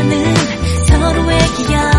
나는 서로의 기억